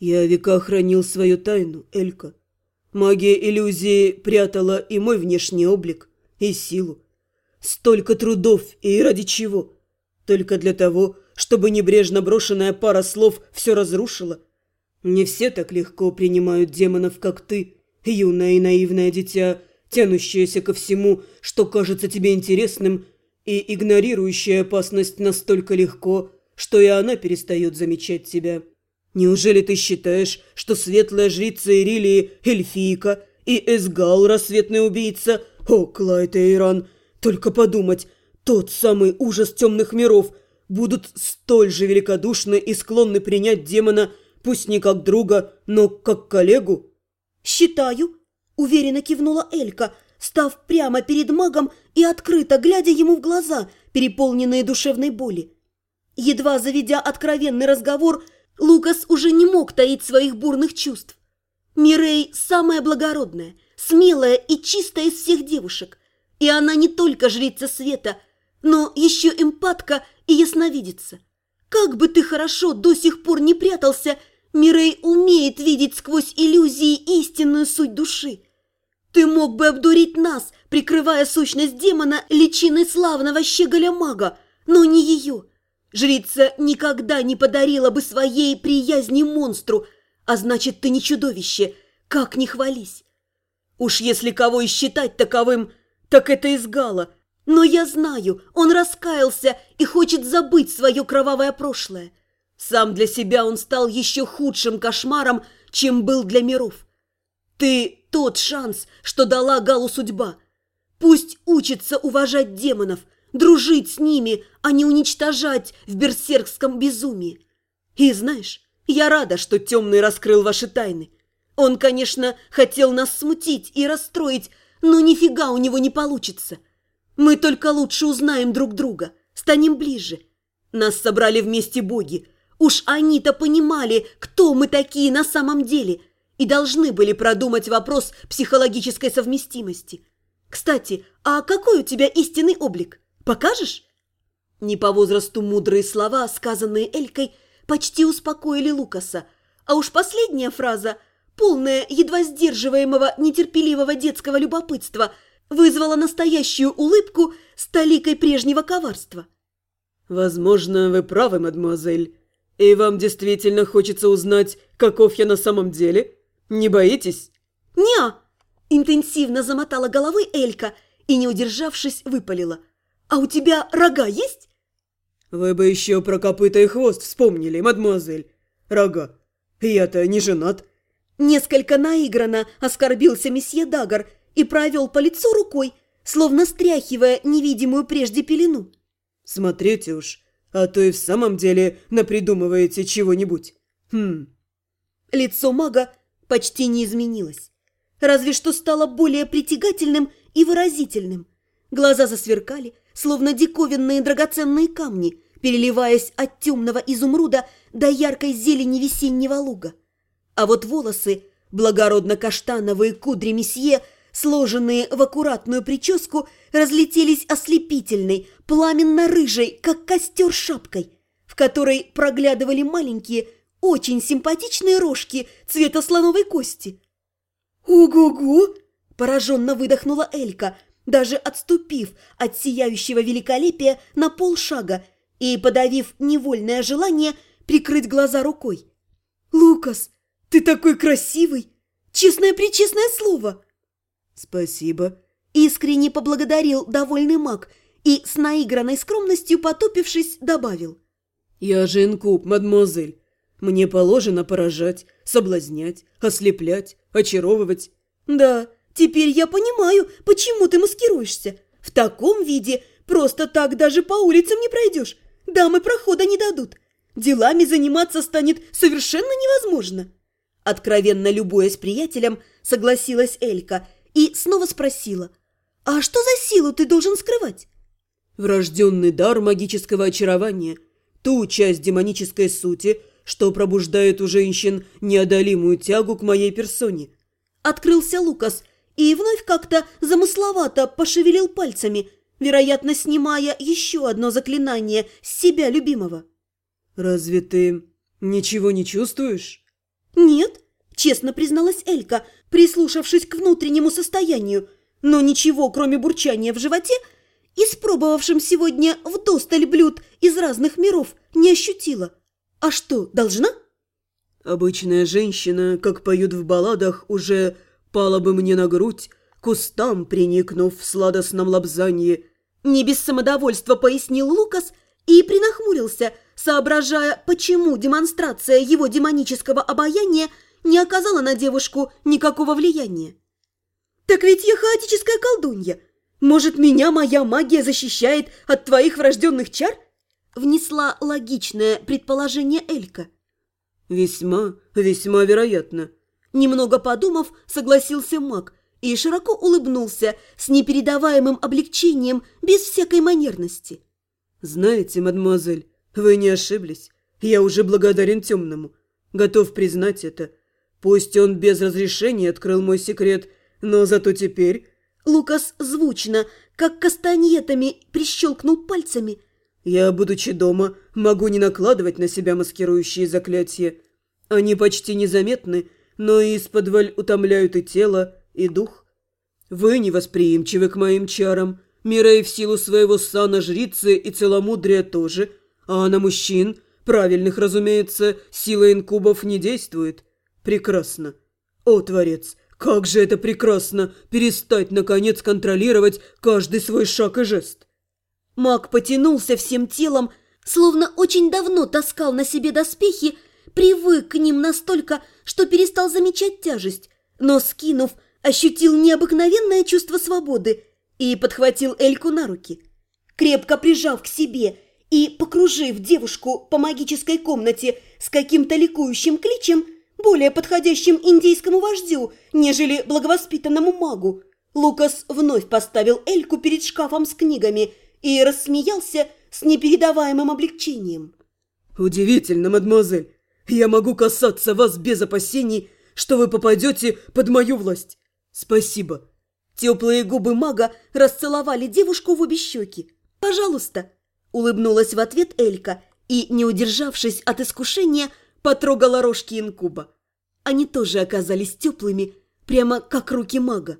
Я века хранил свою тайну, Элька. Магия иллюзии прятала и мой внешний облик, и силу. Столько трудов, и ради чего? Только для того, чтобы небрежно брошенная пара слов все разрушила. Не все так легко принимают демонов, как ты, юное и наивное дитя, тянущееся ко всему, что кажется тебе интересным, и игнорирующая опасность настолько легко, что и она перестает замечать тебя. Неужели ты считаешь, что светлая жрица Ирилии – эльфийка, и Эсгал – рассветный убийца? О, Клайд и Иран, только подумать, тот самый ужас темных миров будут столь же великодушны и склонны принять демона, пусть не как друга, но как коллегу? «Считаю», – уверенно кивнула Элька, став прямо перед магом и открыто глядя ему в глаза, переполненные душевной боли. Едва заведя откровенный разговор – Лукас уже не мог таить своих бурных чувств. Мирей самая благородная, смелая и чистая из всех девушек. И она не только жрица света, но еще эмпатка и ясновидица. Как бы ты хорошо до сих пор не прятался, Мирей умеет видеть сквозь иллюзии истинную суть души. Ты мог бы обдурить нас, прикрывая сущность демона личиной славного щеголя-мага, но не ее – Жрица никогда не подарила бы своей приязни монстру, а значит, ты не чудовище, как не хвались. Уж если кого и считать таковым, так это изгала. Но я знаю, он раскаялся и хочет забыть свое кровавое прошлое. Сам для себя он стал еще худшим кошмаром, чем был для миров. Ты тот шанс, что дала Галу судьба. Пусть учится уважать демонов, дружить с ними, а не уничтожать в берсеркском безумии. И знаешь, я рада, что Темный раскрыл ваши тайны. Он, конечно, хотел нас смутить и расстроить, но нифига у него не получится. Мы только лучше узнаем друг друга, станем ближе. Нас собрали вместе боги. Уж они-то понимали, кто мы такие на самом деле, и должны были продумать вопрос психологической совместимости. Кстати, а какой у тебя истинный облик? Покажешь?» Не по возрасту мудрые слова, сказанные Элькой, почти успокоили Лукаса, а уж последняя фраза, полная едва сдерживаемого нетерпеливого детского любопытства, вызвала настоящую улыбку с толикой прежнего коварства. «Возможно, вы правы, мадемуазель, и вам действительно хочется узнать, каков я на самом деле? Не боитесь?» «Не-а!» интенсивно замотала головой Элька и, не удержавшись, выпалила – «А у тебя рога есть?» «Вы бы еще про копыта и хвост вспомнили, мадемуазель. Рога. Я-то не женат». Несколько наигранно оскорбился месье Дагар и провел по лицу рукой, словно стряхивая невидимую прежде пелену. «Смотрите уж, а то и в самом деле напридумываете чего-нибудь. Хм». Лицо мага почти не изменилось, разве что стало более притягательным и выразительным. Глаза засверкали, словно диковинные драгоценные камни, переливаясь от темного изумруда до яркой зелени весеннего луга. А вот волосы, благородно-каштановые кудри месье, сложенные в аккуратную прическу, разлетелись ослепительной, пламенно-рыжей, как костер шапкой, в которой проглядывали маленькие, очень симпатичные рожки цвета слоновой кости. «Ого-го!» – пораженно выдохнула Элька – даже отступив от сияющего великолепия на полшага и подавив невольное желание прикрыть глаза рукой. «Лукас, ты такой красивый! Честное-пречестное слово!» «Спасибо!» – искренне поблагодарил довольный маг и с наигранной скромностью потупившись добавил. «Я же инкуб, мадемуазель. Мне положено поражать, соблазнять, ослеплять, очаровывать. Да, Теперь я понимаю, почему ты маскируешься. В таком виде просто так даже по улицам не пройдешь. Дамы прохода не дадут. Делами заниматься станет совершенно невозможно. Откровенно любуясь приятелем, согласилась Элька и снова спросила. «А что за силу ты должен скрывать?» «Врожденный дар магического очарования. Ту часть демонической сути, что пробуждает у женщин неодолимую тягу к моей персоне». Открылся Лукас и вновь как-то замысловато пошевелил пальцами, вероятно, снимая еще одно заклинание с себя любимого. «Разве ты ничего не чувствуешь?» «Нет», – честно призналась Элька, прислушавшись к внутреннему состоянию, но ничего, кроме бурчания в животе, испробовавшим сегодня вдосталь блюд из разных миров, не ощутила. А что, должна? Обычная женщина, как поют в балладах, уже пала бы мне на грудь, кустам приникнув в сладостном лобзании. Не без самодовольства пояснил Лукас и принахмурился, соображая, почему демонстрация его демонического обаяния не оказала на девушку никакого влияния. «Так ведь я хаотическая колдунья. Может, меня моя магия защищает от твоих врожденных чар?» Внесла логичное предположение Элька. «Весьма, весьма вероятно». Немного подумав, согласился маг и широко улыбнулся с непередаваемым облегчением, без всякой манерности. «Знаете, мадемуазель, вы не ошиблись. Я уже благодарен темному. Готов признать это. Пусть он без разрешения открыл мой секрет, но зато теперь...» Лукас звучно, как кастаньетами, прищелкнул пальцами. «Я, будучи дома, могу не накладывать на себя маскирующие заклятия. Они почти незаметны, но из-под утомляют и тело, и дух. Вы невосприимчивы к моим чарам. Мирей в силу своего сана жрицы и целомудрия тоже, а на мужчин, правильных, разумеется, сила инкубов не действует. Прекрасно. О, Творец, как же это прекрасно перестать, наконец, контролировать каждый свой шаг и жест. Маг потянулся всем телом, словно очень давно таскал на себе доспехи, привык к ним настолько, что перестал замечать тяжесть, но, скинув, ощутил необыкновенное чувство свободы и подхватил Эльку на руки. Крепко прижав к себе и покружив девушку по магической комнате с каким-то ликующим кличем, более подходящим индейскому вождю, нежели благовоспитанному магу, Лукас вновь поставил Эльку перед шкафом с книгами и рассмеялся с непередаваемым облегчением. «Удивительно, мадемуазель, я могу касаться вас без опасений, что вы попадете под мою власть. «Спасибо». Теплые губы мага расцеловали девушку в обе щеки. «Пожалуйста», – улыбнулась в ответ Элька и, не удержавшись от искушения, потрогала рожки инкуба. Они тоже оказались теплыми, прямо как руки мага.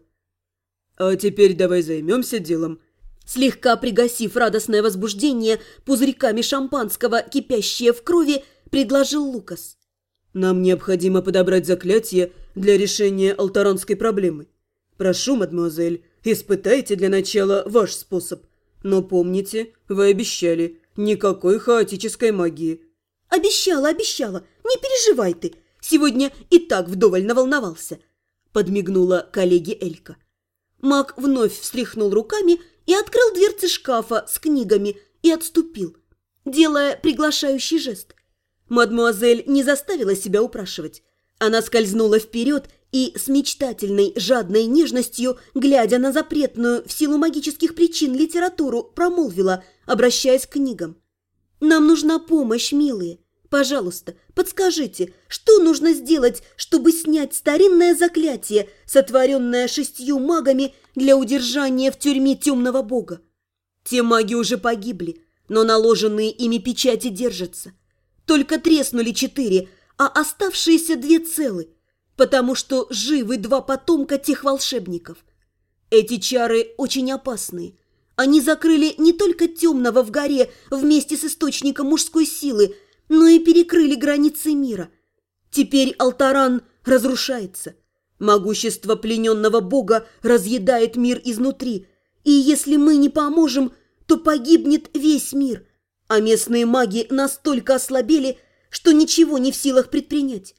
«А теперь давай займемся делом», Слегка пригасив радостное возбуждение пузырьками шампанского, кипящее в крови, предложил Лукас. Нам необходимо подобрать заклятие для решения алтаранской проблемы. Прошу, мадемуазель, испытайте для начала ваш способ. Но помните, вы обещали, никакой хаотической магии». «Обещала, обещала. Не переживай ты. Сегодня и так вдоволь наволновался», – подмигнула коллеге Элька. Маг вновь встряхнул руками и открыл дверцы шкафа с книгами и отступил, делая приглашающий жест. Мадмуазель не заставила себя упрашивать. Она скользнула вперед и с мечтательной, жадной нежностью, глядя на запретную в силу магических причин литературу, промолвила, обращаясь к книгам. «Нам нужна помощь, милые. Пожалуйста, подскажите, что нужно сделать, чтобы снять старинное заклятие, сотворенное шестью магами для удержания в тюрьме темного бога? Те маги уже погибли, но наложенные ими печати держатся. Только треснули четыре, а оставшиеся две целы, потому что живы два потомка тех волшебников. Эти чары очень опасные. Они закрыли не только темного в горе вместе с источником мужской силы, но и перекрыли границы мира. Теперь Алтаран разрушается. Могущество плененного бога разъедает мир изнутри, и если мы не поможем, то погибнет весь мир – а местные маги настолько ослабели, что ничего не в силах предпринять.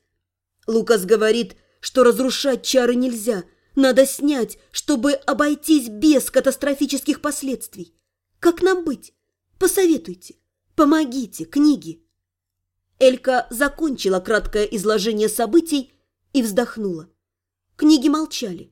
Лукас говорит, что разрушать чары нельзя, надо снять, чтобы обойтись без катастрофических последствий. Как нам быть? Посоветуйте, помогите, книги. Элька закончила краткое изложение событий и вздохнула. Книги молчали.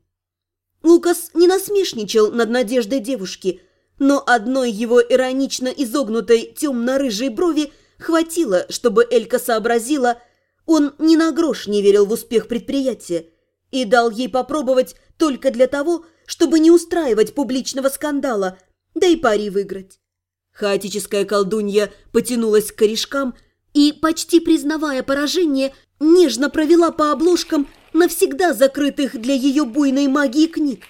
Лукас не насмешничал над надеждой девушки – но одной его иронично изогнутой темно-рыжей брови хватило, чтобы Элька сообразила, он ни на грош не верил в успех предприятия и дал ей попробовать только для того, чтобы не устраивать публичного скандала, да и пари выиграть. Хаотическая колдунья потянулась к корешкам и, почти признавая поражение, нежно провела по обложкам навсегда закрытых для ее буйной магии книг.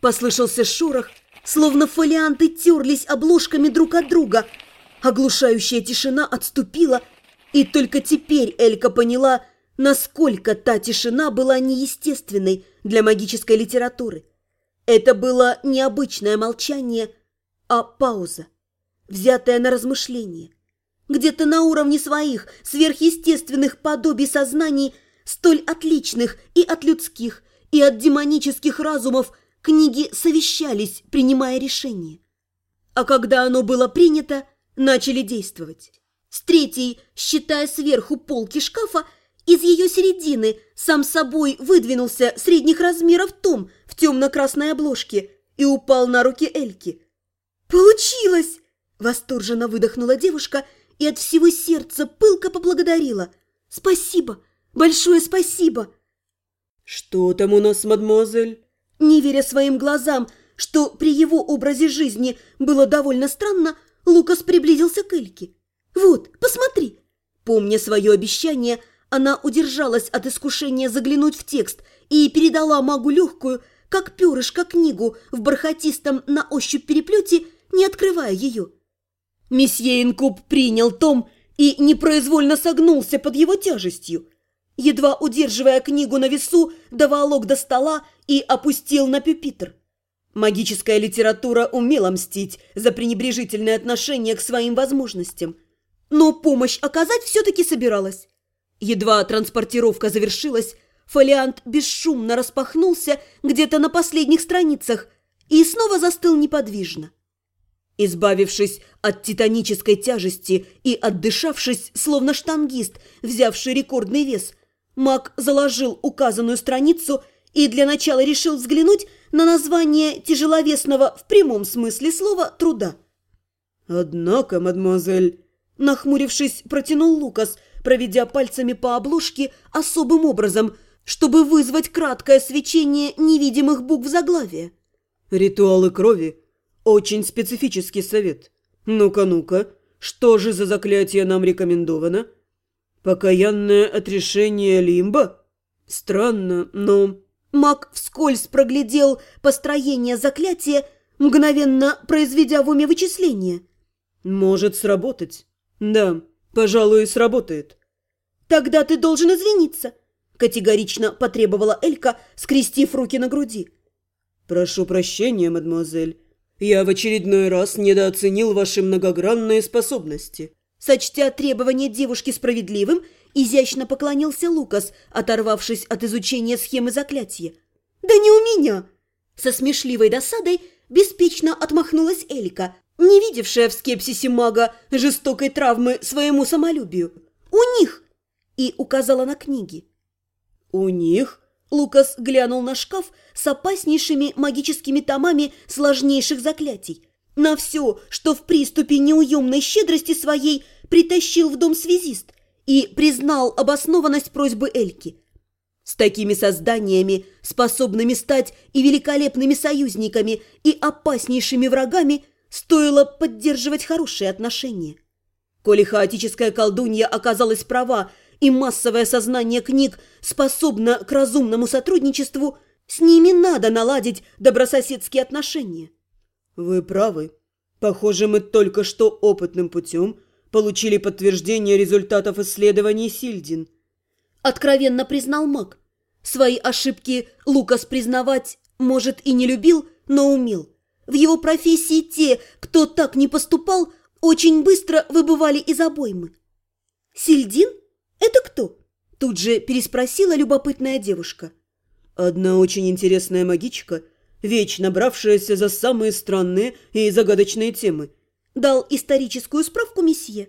Послышался шорох, словно фолианты терлись обложками друг от друга. Оглушающая тишина отступила, и только теперь Элька поняла, насколько та тишина была неестественной для магической литературы. Это было не обычное молчание, а пауза, взятая на размышление. Где-то на уровне своих сверхъестественных подобий сознаний, столь отличных и от людских, и от демонических разумов, книги совещались, принимая решение. А когда оно было принято, начали действовать. С третьей, считая сверху полки шкафа, из ее середины сам собой выдвинулся средних размеров том в темно-красной обложке и упал на руки Эльки. «Получилось!» – восторженно выдохнула девушка и от всего сердца пылко поблагодарила. «Спасибо! Большое спасибо!» «Что там у нас, мадемуазель?» Не веря своим глазам, что при его образе жизни было довольно странно, Лукас приблизился к Эльке. «Вот, посмотри!» Помня свое обещание – она удержалась от искушения заглянуть в текст и передала магу легкую, как перышко, книгу в бархатистом на ощупь переплете, не открывая ее. Месье Инкуб принял том и непроизвольно согнулся под его тяжестью. Едва удерживая книгу на весу, доволок до стола и опустил на пюпитр. Магическая литература умела мстить за пренебрежительное отношение к своим возможностям. Но помощь оказать все-таки собиралась. Едва транспортировка завершилась, фолиант бесшумно распахнулся где-то на последних страницах и снова застыл неподвижно. Избавившись от титанической тяжести и отдышавшись, словно штангист, взявший рекордный вес, маг заложил указанную страницу и для начала решил взглянуть на название тяжеловесного в прямом смысле слова труда. «Однако, мадемуазель...» Нахмурившись, протянул Лукас – проведя пальцами по обложке особым образом, чтобы вызвать краткое свечение невидимых букв заглавия. «Ритуалы крови. Очень специфический совет. Ну-ка, ну-ка, что же за заклятие нам рекомендовано? Покаянное отрешение лимба? Странно, но...» Маг вскользь проглядел построение заклятия, мгновенно произведя в уме вычисления. «Может сработать. Да, Пожалуй, сработает. Тогда ты должен извиниться, категорично потребовала Элька, скрестив руки на груди. Прошу прощения, мадемуазель. Я в очередной раз недооценил ваши многогранные способности. Сочтя требование девушки справедливым, изящно поклонился Лукас, оторвавшись от изучения схемы заклятия. «Да не у меня!» Со смешливой досадой беспечно отмахнулась Элька, не видевшая в скепсисе мага жестокой травмы своему самолюбию. «У них!» и указала на книги. «У них?» Лукас глянул на шкаф с опаснейшими магическими томами сложнейших заклятий. На все, что в приступе неуемной щедрости своей притащил в дом связист и признал обоснованность просьбы Эльки. С такими созданиями, способными стать и великолепными союзниками, и опаснейшими врагами – Стоило поддерживать хорошие отношения. Коли хаотическая колдунья оказалась права, и массовое сознание книг способно к разумному сотрудничеству, с ними надо наладить добрососедские отношения. Вы правы. Похоже, мы только что опытным путем получили подтверждение результатов исследований Сильдин. Откровенно признал маг. Свои ошибки Лукас признавать, может, и не любил, но умел. В его профессии те, кто так не поступал, очень быстро выбывали из обоймы. «Сильдин? Это кто?» Тут же переспросила любопытная девушка. «Одна очень интересная магичка, вечно бравшаяся за самые странные и загадочные темы», дал историческую справку месье.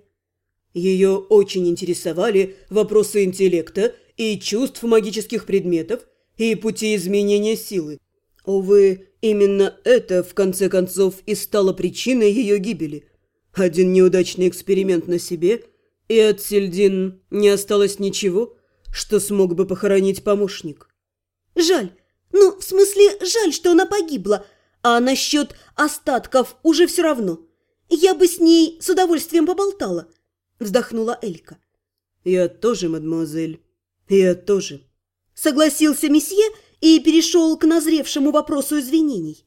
Ее очень интересовали вопросы интеллекта и чувств магических предметов и пути изменения силы. Увы, именно это, в конце концов, и стало причиной ее гибели. Один неудачный эксперимент на себе, и от Сельдин не осталось ничего, что смог бы похоронить помощник. Жаль. Ну, в смысле, жаль, что она погибла. А насчет остатков уже все равно. Я бы с ней с удовольствием поболтала, вздохнула Элька. «Я тоже, мадемуазель, я тоже». Согласился месье и перешел к назревшему вопросу извинений.